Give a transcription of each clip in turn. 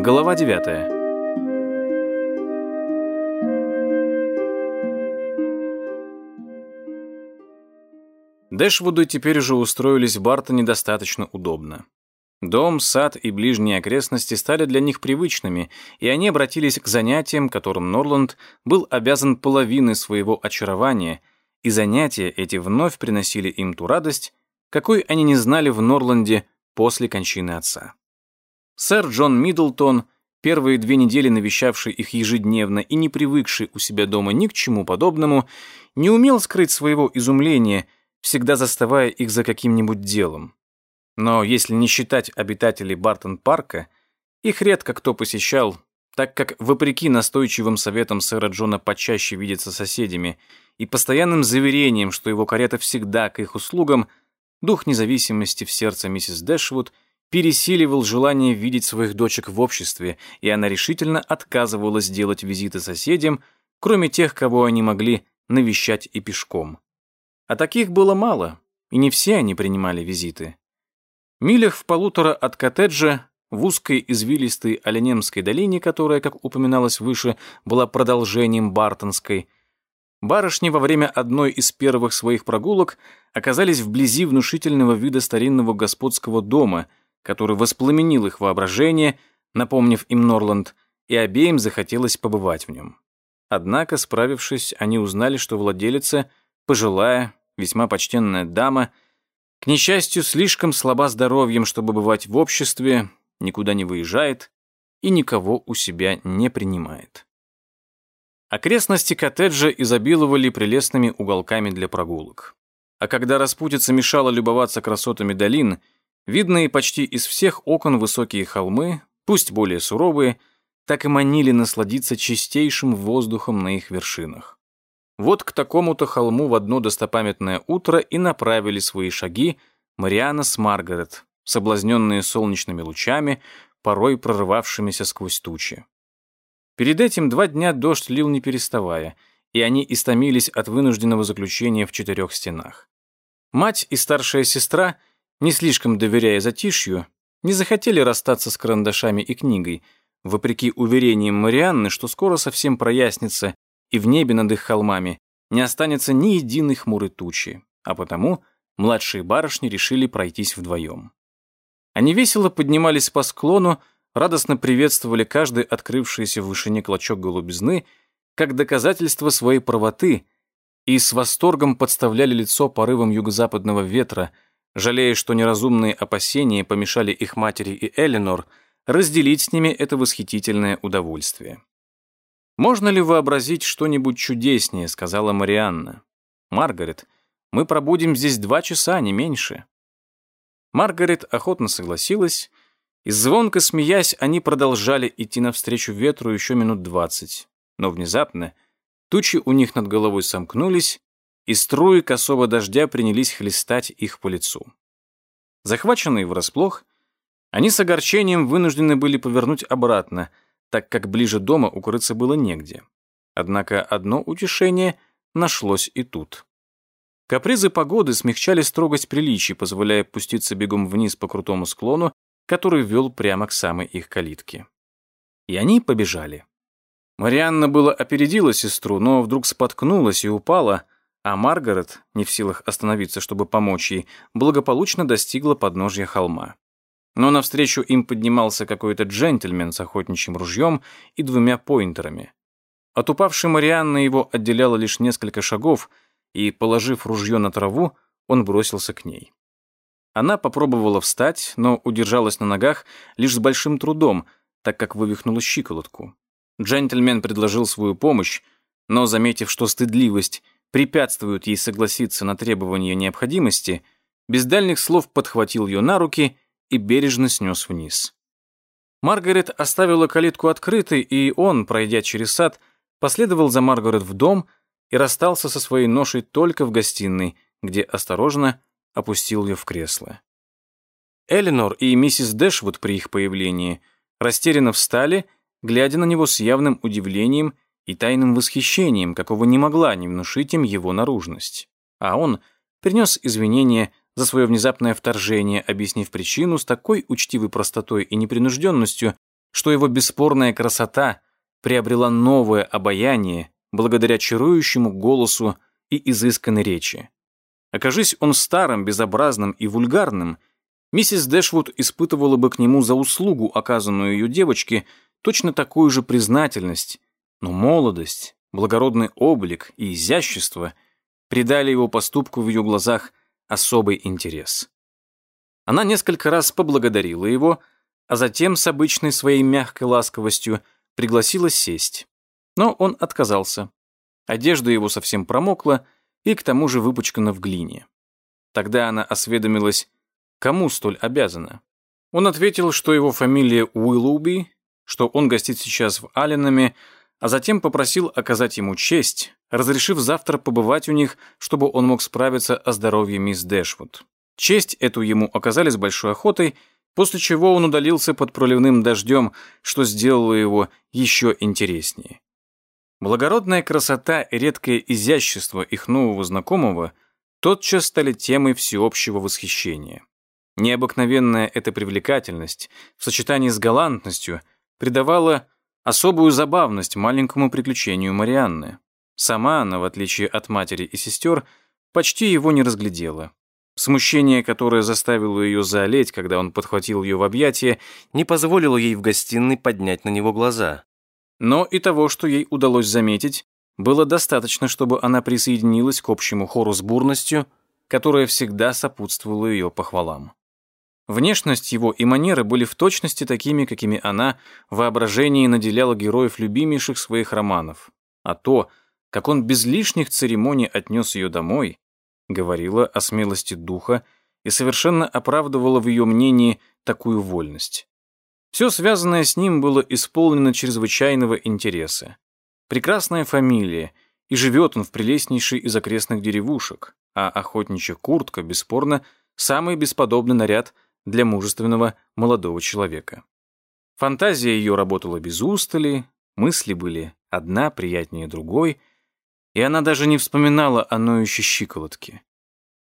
Глава 9. Дэшвуды теперь уже устроились в Бартоне достаточно удобно. Дом, сад и ближние окрестности стали для них привычными, и они обратились к занятиям, которым Норланд был обязан половиной своего очарования, и занятия эти вновь приносили им ту радость, какой они не знали в Норланде после кончины отца. Сэр Джон Миддлтон, первые две недели навещавший их ежедневно и не привыкший у себя дома ни к чему подобному, не умел скрыть своего изумления, всегда заставая их за каким-нибудь делом. Но если не считать обитателей Бартон-парка, их редко кто посещал, так как, вопреки настойчивым советам сэра Джона почаще видеться соседями и постоянным заверением, что его карета всегда к их услугам, дух независимости в сердце миссис Дэшвуд пересиливал желание видеть своих дочек в обществе, и она решительно отказывалась делать визиты соседям, кроме тех, кого они могли навещать и пешком. А таких было мало, и не все они принимали визиты. Милях в полутора от коттеджа, в узкой извилистой Оленемской долине, которая, как упоминалось выше, была продолжением Бартонской, барышни во время одной из первых своих прогулок оказались вблизи внушительного вида старинного господского дома, который воспламенил их воображение, напомнив им Норланд, и обеим захотелось побывать в нем. Однако, справившись, они узнали, что владелица, пожилая, весьма почтенная дама — к несчастью, слишком слаба здоровьем, чтобы бывать в обществе, никуда не выезжает и никого у себя не принимает. Окрестности коттеджа изобиловали прелестными уголками для прогулок. А когда распутица мешала любоваться красотами долин, видные почти из всех окон высокие холмы, пусть более суровые, так и манили насладиться чистейшим воздухом на их вершинах. Вот к такому-то холму в одно достопамятное утро и направили свои шаги Мариана с Маргарет, соблазненные солнечными лучами, порой прорывавшимися сквозь тучи. Перед этим два дня дождь лил не переставая, и они истомились от вынужденного заключения в четырех стенах. Мать и старшая сестра, не слишком доверяя затишью, не захотели расстаться с карандашами и книгой, вопреки уверениям Марианны, что скоро совсем прояснится, и в небе над их холмами не останется ни единой хмурой тучи, а потому младшие барышни решили пройтись вдвоем. Они весело поднимались по склону, радостно приветствовали каждый открывшийся в вышине клочок голубизны как доказательство своей правоты и с восторгом подставляли лицо порывам юго-западного ветра, жалея, что неразумные опасения помешали их матери и Эленор разделить с ними это восхитительное удовольствие. «Можно ли вообразить что-нибудь чудеснее?» — сказала Марианна. «Маргарет, мы пробудем здесь два часа, не меньше». Маргарет охотно согласилась, и звонко смеясь, они продолжали идти навстречу ветру еще минут двадцать. Но внезапно тучи у них над головой сомкнулись, и струи косого дождя принялись хлестать их по лицу. Захваченные врасплох, они с огорчением вынуждены были повернуть обратно — так как ближе дома укрыться было негде. Однако одно утешение нашлось и тут. Капризы погоды смягчали строгость приличий, позволяя пуститься бегом вниз по крутому склону, который вел прямо к самой их калитке. И они побежали. Марианна было опередила сестру, но вдруг споткнулась и упала, а Маргарет, не в силах остановиться, чтобы помочь ей, благополучно достигла подножья холма но навстречу им поднимался какой-то джентльмен с охотничьим ружьем и двумя поинтерами. От упавшей Марианны его отделяло лишь несколько шагов, и, положив ружье на траву, он бросился к ней. Она попробовала встать, но удержалась на ногах лишь с большим трудом, так как вывихнула щиколотку. Джентльмен предложил свою помощь, но, заметив, что стыдливость препятствует ей согласиться на требования необходимости, без дальних слов подхватил ее на руки и бережно снес вниз. Маргарет оставила калитку открытой, и он, пройдя через сад, последовал за Маргарет в дом и расстался со своей ношей только в гостиной, где осторожно опустил ее в кресло. Эленор и миссис Дэшвуд при их появлении растерянно встали, глядя на него с явным удивлением и тайным восхищением, какого не могла не внушить им его наружность. А он принес извинения за свое внезапное вторжение, объяснив причину с такой учтивой простотой и непринужденностью, что его бесспорная красота приобрела новое обаяние благодаря чарующему голосу и изысканной речи. Окажись он старым, безобразным и вульгарным, миссис Дэшвуд испытывала бы к нему за услугу, оказанную ее девочке, точно такую же признательность, но молодость, благородный облик и изящество придали его поступку в ее глазах особый интерес. Она несколько раз поблагодарила его, а затем с обычной своей мягкой ласковостью пригласила сесть. Но он отказался. Одежда его совсем промокла и к тому же выпачкана в глине. Тогда она осведомилась, кому столь обязана. Он ответил, что его фамилия Уиллоуби, что он гостит сейчас в Алленаме, а затем попросил оказать ему честь, разрешив завтра побывать у них, чтобы он мог справиться о здоровье мисс Дэшвуд. Честь эту ему оказали с большой охотой, после чего он удалился под проливным дождем, что сделало его еще интереснее. Благородная красота и редкое изящество их нового знакомого тотчас стали темой всеобщего восхищения. Необыкновенная эта привлекательность в сочетании с галантностью придавала особую забавность маленькому приключению Марианны. Сама она, в отличие от матери и сестер, почти его не разглядела. Смущение, которое заставило ее заолеть, когда он подхватил ее в объятия, не позволило ей в гостиной поднять на него глаза. Но и того, что ей удалось заметить, было достаточно, чтобы она присоединилась к общему хору с бурностью, которая всегда сопутствовала ее похвалам. Внешность его и манеры были в точности такими, какими она в воображении наделяла героев любимейших своих романов. А то, как он без лишних церемоний отнес ее домой, говорила о смелости духа и совершенно оправдывала в ее мнении такую вольность. Все связанное с ним было исполнено чрезвычайного интереса. Прекрасная фамилия, и живет он в прелестнейшей из окрестных деревушек, а охотничья куртка, бесспорно, самый бесподобный наряд для мужественного молодого человека. Фантазия ее работала без устали, мысли были одна приятнее другой, и она даже не вспоминала о ноющей щиколотке.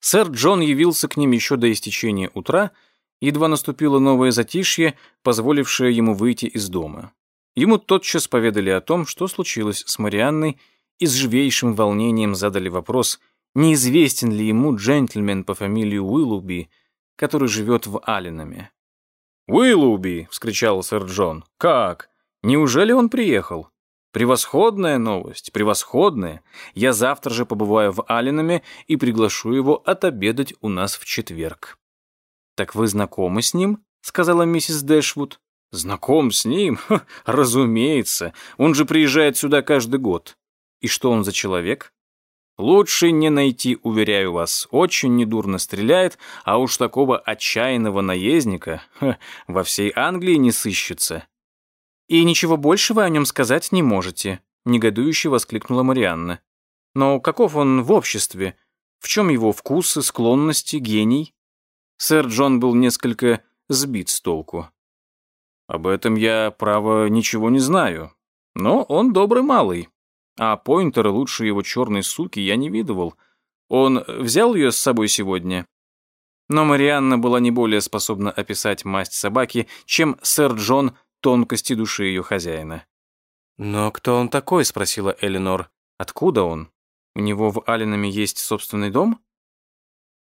Сэр Джон явился к ним еще до истечения утра, едва наступило новое затишье, позволившее ему выйти из дома. Ему тотчас поведали о том, что случилось с Марианной, и с живейшим волнением задали вопрос, неизвестен ли ему джентльмен по фамилии Уиллуби, который живет в Алленаме. «Уиллуби!» — вскричал сэр Джон. «Как? Неужели он приехал?» Превосходная новость, превосходная. Я завтра же побываю в Алленаме и приглашу его отобедать у нас в четверг. Так вы знакомы с ним? сказала миссис Дэшвуд. Знаком с ним? Ха, разумеется. Он же приезжает сюда каждый год. И что он за человек? Лучше не найти, уверяю вас. Очень недурно стреляет, а уж такого отчаянного наездника ха, во всей Англии не сыщется. «И ничего большего о нем сказать не можете», — негодующе воскликнула Марианна. «Но каков он в обществе? В чем его вкусы, склонности, гений?» Сэр Джон был несколько сбит с толку. «Об этом я, право, ничего не знаю. Но он добрый малый. А Пойнтера лучше его черной суки я не видывал. Он взял ее с собой сегодня?» Но Марианна была не более способна описать масть собаки, чем сэр Джон тонкости души ее хозяина. «Но кто он такой?» — спросила Эленор. «Откуда он? У него в Алленаме есть собственный дом?»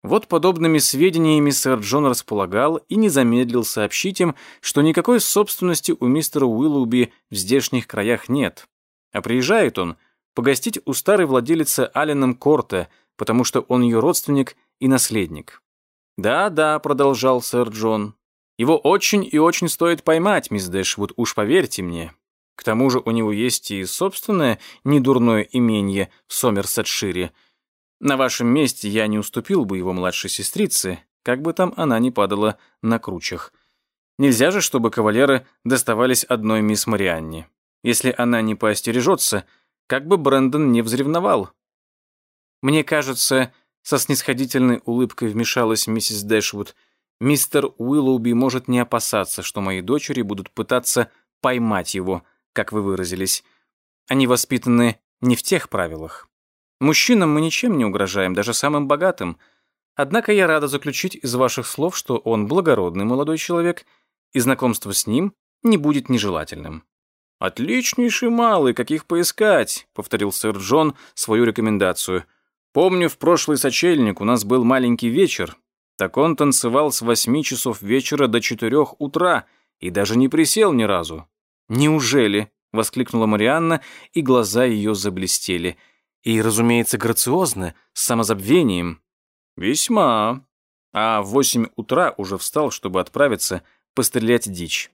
Вот подобными сведениями сэр Джон располагал и не замедлил сообщить им, что никакой собственности у мистера Уиллоуби в здешних краях нет. А приезжает он погостить у старой владелицы Алленом Корта, потому что он ее родственник и наследник. «Да-да», — продолжал сэр Джон, его очень и очень стоит поймать, мисс Дэшвуд, уж поверьте мне. К тому же у него есть и собственное недурное имение в Сомерсетшире. На вашем месте я не уступил бы его младшей сестрице, как бы там она ни падала на кручах. Нельзя же, чтобы кавалеры доставались одной мисс Марианне. Если она не поостережется, как бы Брэндон не взревновал. Мне кажется, со снисходительной улыбкой вмешалась миссис Дэшвуд — Мистер Уиллоуби может не опасаться, что мои дочери будут пытаться поймать его, как вы выразились. Они воспитаны не в тех правилах. Мужчинам мы ничем не угрожаем, даже самым богатым. Однако я рада заключить из ваших слов, что он благородный молодой человек, и знакомство с ним не будет нежелательным. «Отличнейший малый, каких поискать», — повторил сэр Джон свою рекомендацию. «Помню, в прошлый сочельник у нас был маленький вечер, так он танцевал с восьми часов вечера до четырех утра и даже не присел ни разу». «Неужели?» — воскликнула Марианна, и глаза ее заблестели. «И, разумеется, грациозно, с самозабвением». «Весьма». А в восемь утра уже встал, чтобы отправиться пострелять дичь.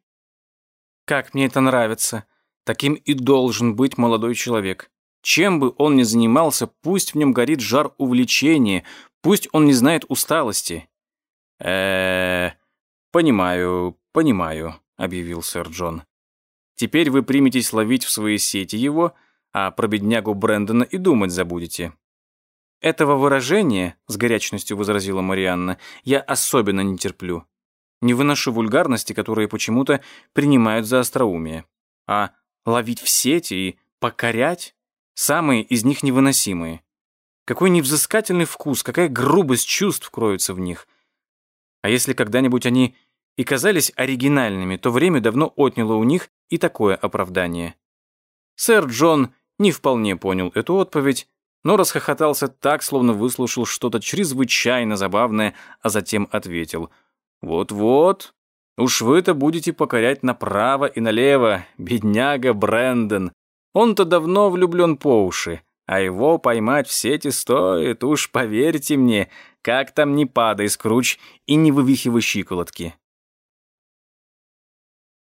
«Как мне это нравится!» Таким и должен быть молодой человек. Чем бы он ни занимался, пусть в нем горит жар увлечения, пусть он не знает усталости. э понимаю, понимаю», — объявил сэр Джон. «Теперь вы приметесь ловить в свои сети его, а про беднягу Брэндона и думать забудете». «Этого выражения», — с горячностью возразила Марианна, «я особенно не терплю. Не выношу вульгарности, которые почему-то принимают за остроумие. А ловить в сети и покорять, самые из них невыносимые. Какой невзыскательный вкус, какая грубость чувств кроется в них. А если когда-нибудь они и казались оригинальными, то время давно отняло у них и такое оправдание. Сэр Джон не вполне понял эту отповедь, но расхохотался так, словно выслушал что-то чрезвычайно забавное, а затем ответил «Вот-вот, Уж вы-то будете покорять направо и налево, бедняга Брэндон. Он-то давно влюблен по уши, а его поймать в сети стоит, уж поверьте мне, как там не падай, скруч и не вывихивай щиколотки.